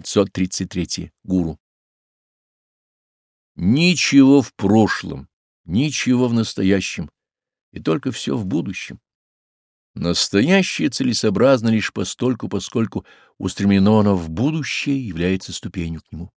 533. Гуру. Ничего в прошлом, ничего в настоящем, и только все в будущем. Настоящее целесообразно лишь постольку, поскольку устремлено оно в будущее является ступенью к нему.